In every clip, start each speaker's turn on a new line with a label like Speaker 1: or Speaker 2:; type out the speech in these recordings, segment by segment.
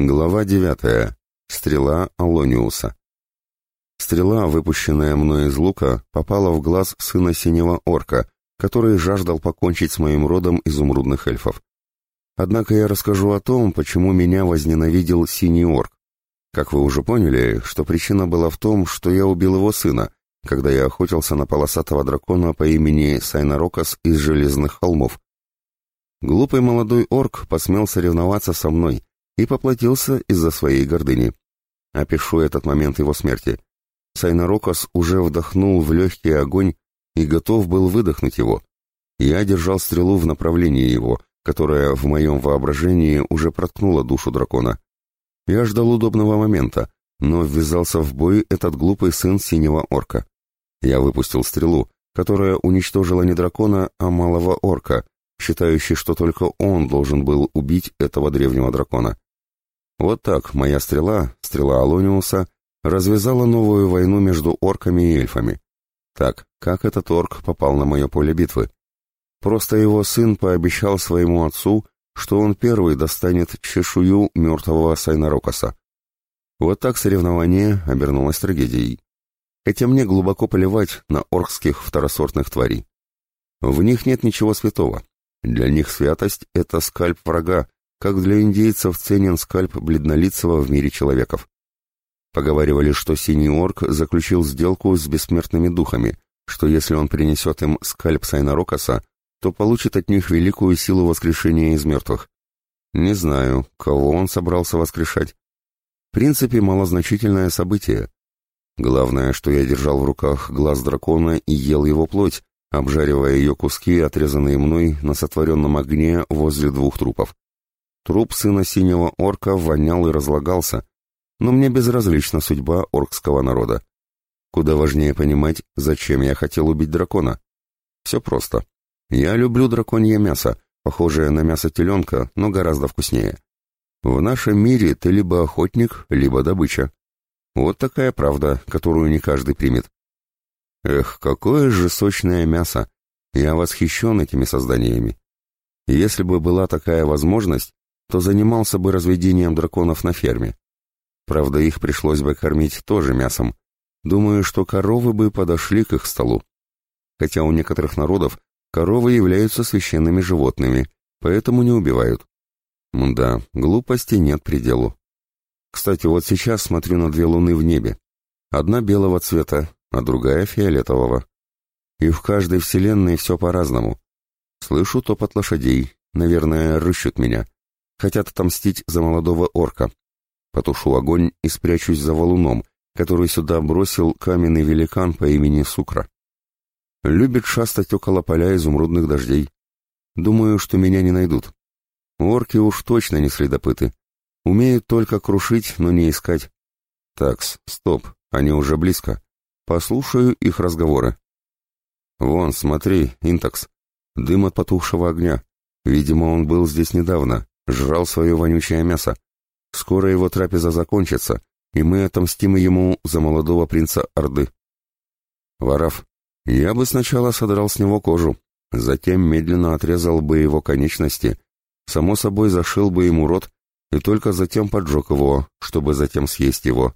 Speaker 1: Глава девятая. Стрела Алониуса. Стрела, выпущенная мной из лука, попала в глаз сына синего орка, который жаждал покончить с моим родом изумрудных эльфов. Однако я расскажу о том, почему меня возненавидел синий орк. Как вы уже поняли, что причина была в том, что я убил его сына, когда я охотился на полосатого дракона по имени Сайнарокас из Железных холмов. Глупый молодой орк посмел соревноваться со мной, и поплатился из-за своей гордыни. Опишу этот момент его смерти. Сайнарокос уже вдохнул в легкий огонь и готов был выдохнуть его. Я держал стрелу в направлении его, которая в моем воображении уже проткнула душу дракона. Я ждал удобного момента, но ввязался в бой этот глупый сын синего орка. Я выпустил стрелу, которая уничтожила не дракона, а малого орка, считающий, что только он должен был убить этого древнего дракона. Вот так моя стрела, стрела Алониуса, развязала новую войну между орками и эльфами. Так, как этот орк попал на мое поле битвы? Просто его сын пообещал своему отцу, что он первый достанет чешую мертвого Сайнарокаса. Вот так соревнование обернулось трагедией. Хотя мне глубоко поливать на оркских второсортных тварей. В них нет ничего святого. Для них святость — это скальп врага, как для индейцев ценен скальп бледнолицего в мире человеков. Поговаривали, что синий орк заключил сделку с бессмертными духами, что если он принесет им скальп Сайнарокаса, то получит от них великую силу воскрешения из мертвых. Не знаю, кого он собрался воскрешать. В принципе, малозначительное событие. Главное, что я держал в руках глаз дракона и ел его плоть, обжаривая ее куски, отрезанные мной на сотворенном огне возле двух трупов. Труп сына синего орка вонял и разлагался, но мне безразлична судьба оркского народа. Куда важнее понимать, зачем я хотел убить дракона. Все просто. Я люблю драконье мясо, похожее на мясо теленка, но гораздо вкуснее. В нашем мире ты либо охотник, либо добыча. Вот такая правда, которую не каждый примет. Эх, какое же сочное мясо! Я восхищен этими созданиями. Если бы была такая возможность, то занимался бы разведением драконов на ферме. Правда, их пришлось бы кормить тоже мясом. Думаю, что коровы бы подошли к их столу. Хотя у некоторых народов коровы являются священными животными, поэтому не убивают. Да, глупости нет пределу. Кстати, вот сейчас смотрю на две луны в небе. Одна белого цвета, а другая фиолетового. И в каждой вселенной все по-разному. Слышу топот лошадей, наверное, рыщут меня. Хотят отомстить за молодого орка. Потушу огонь и спрячусь за валуном, который сюда бросил каменный великан по имени Сукра. Любит шастать около поля изумрудных дождей. Думаю, что меня не найдут. Орки уж точно не следопыты. Умеют только крушить, но не искать. Такс, стоп, они уже близко. Послушаю их разговоры. Вон, смотри, Интакс. Дым от потухшего огня. Видимо, он был здесь недавно жрал свое вонючее мясо. Скоро его трапеза закончится, и мы отомстим ему за молодого принца Орды. Вараф, я бы сначала содрал с него кожу, затем медленно отрезал бы его конечности, само собой зашил бы ему рот и только затем поджег его, чтобы затем съесть его.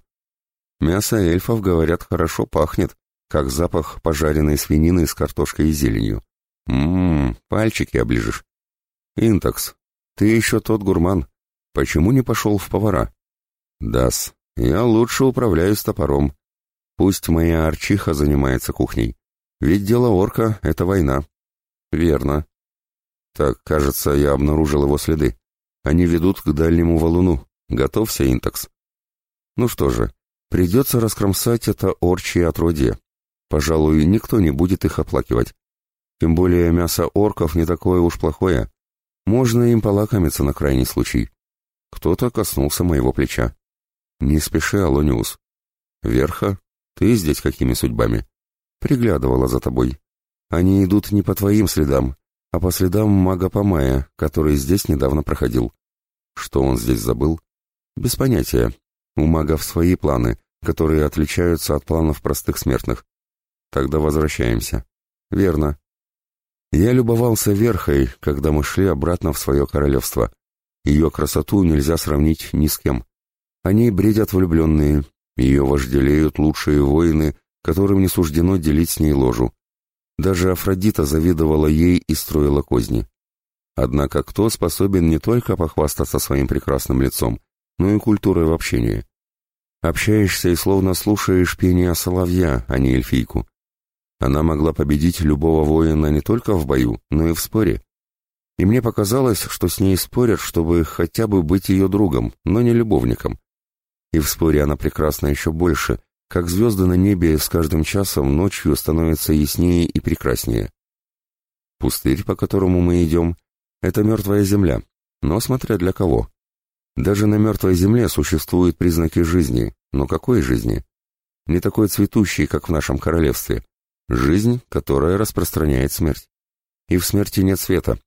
Speaker 1: Мясо эльфов, говорят, хорошо пахнет, как запах пожаренной свинины с картошкой и зеленью. Ммм, пальчики оближешь. Интокс, ты еще тот гурман. Почему не пошел в повара? Дас, я лучше управляюсь топором. Пусть моя арчиха занимается кухней. Ведь дело орка — это война. Верно. Так, кажется, я обнаружил его следы. Они ведут к дальнему валуну. Готовься, Интокс. Ну что же, придется раскромсать это орчье отродье. Пожалуй, никто не будет их оплакивать. Тем более мясо орков не такое уж плохое. Можно им полакомиться на крайний случай. Кто-то коснулся моего плеча. Не спеши, Алониус. Верха, ты здесь какими судьбами? Приглядывала за тобой. Они идут не по твоим следам, а по следам мага Памая, который здесь недавно проходил. Что он здесь забыл? Без понятия. У магов свои планы, которые отличаются от планов простых смертных. Тогда возвращаемся. Верно. Я любовался верхой, когда мы шли обратно в свое королевство. Ее красоту нельзя сравнить ни с кем. Они бредят влюбленные, ее вожделеют лучшие воины, которым не суждено делить с ней ложу. Даже Афродита завидовала ей и строила козни. Однако кто способен не только похвастаться своим прекрасным лицом, но и культурой в общении? Общаешься и словно слушаешь пение соловья, а не эльфийку. Она могла победить любого воина не только в бою, но и в споре. И мне показалось, что с ней спорят, чтобы хотя бы быть ее другом, но не любовником. И в споре она прекрасна еще больше, как звезды на небе с каждым часом ночью становятся яснее и прекраснее. Пустырь, по которому мы идем, это мертвая земля, но смотря для кого. Даже на мертвой земле существуют признаки жизни, но какой жизни? Не такой цветущей, как в нашем королевстве. Жизнь, которая распространяет смерть. И в смерти нет света.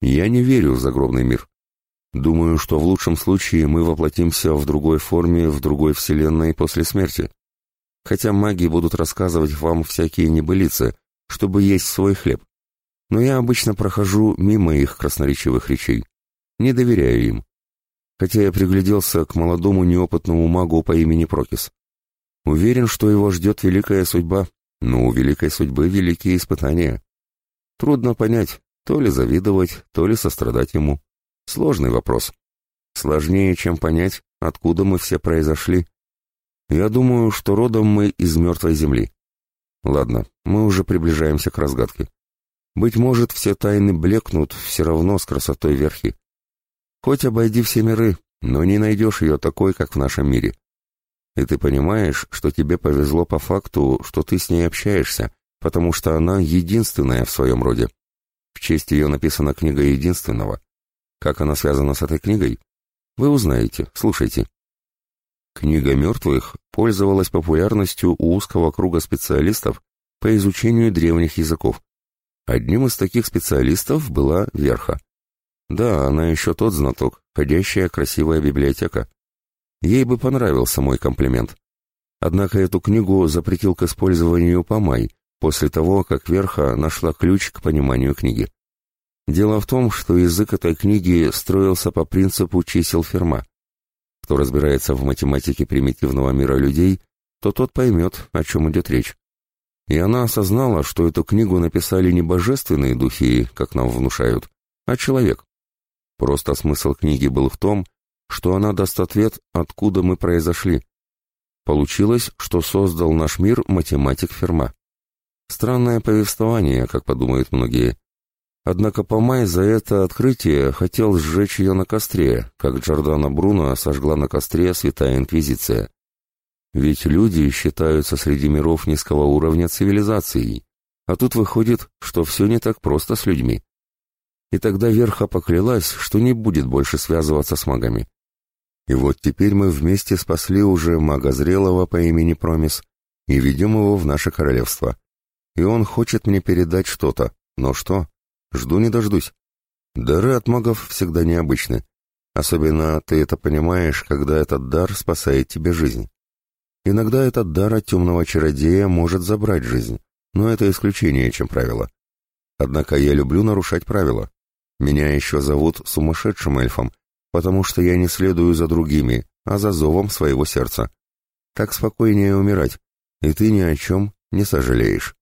Speaker 1: Я не верю в загробный мир. Думаю, что в лучшем случае мы воплотимся в другой форме, в другой вселенной после смерти. Хотя маги будут рассказывать вам всякие небылицы, чтобы есть свой хлеб. Но я обычно прохожу мимо их красноречивых речей. Не доверяю им. Хотя я пригляделся к молодому неопытному магу по имени Прокис. Уверен, что его ждет великая судьба, но у великой судьбы великие испытания. Трудно понять, то ли завидовать, то ли сострадать ему. Сложный вопрос. Сложнее, чем понять, откуда мы все произошли. Я думаю, что родом мы из мертвой земли. Ладно, мы уже приближаемся к разгадке. Быть может, все тайны блекнут все равно с красотой верхи. Хоть обойди все миры, но не найдешь ее такой, как в нашем мире. И ты понимаешь, что тебе повезло по факту, что ты с ней общаешься, потому что она единственная в своем роде. В честь ее написана книга единственного. Как она связана с этой книгой? Вы узнаете, слушайте. Книга мертвых пользовалась популярностью у узкого круга специалистов по изучению древних языков. Одним из таких специалистов была Верха. Да, она еще тот знаток, ходящая красивая библиотека. Ей бы понравился мой комплимент. Однако эту книгу запретил к использованию Памай, после того, как Верха нашла ключ к пониманию книги. Дело в том, что язык этой книги строился по принципу чисел Ферма. Кто разбирается в математике примитивного мира людей, то тот поймет, о чем идет речь. И она осознала, что эту книгу написали не божественные духи, как нам внушают, а человек. Просто смысл книги был в том, что она даст ответ, откуда мы произошли. Получилось, что создал наш мир математик Ферма. Странное повествование, как подумают многие. Однако Помай за это открытие хотел сжечь ее на костре, как Джордана Бруно сожгла на костре Святая Инквизиция. Ведь люди считаются среди миров низкого уровня цивилизацией, а тут выходит, что все не так просто с людьми. И тогда Верха поклялась, что не будет больше связываться с магами. И вот теперь мы вместе спасли уже мага зрелого по имени Промис и ведем его в наше королевство. И он хочет мне передать что-то, но что? Жду не дождусь. Дары от магов всегда необычны. Особенно ты это понимаешь, когда этот дар спасает тебе жизнь. Иногда этот дар от темного чародея может забрать жизнь, но это исключение, чем правило. Однако я люблю нарушать правила. Меня еще зовут сумасшедшим эльфом, потому что я не следую за другими, а за зовом своего сердца. Так спокойнее умирать, и ты ни о чем не сожалеешь.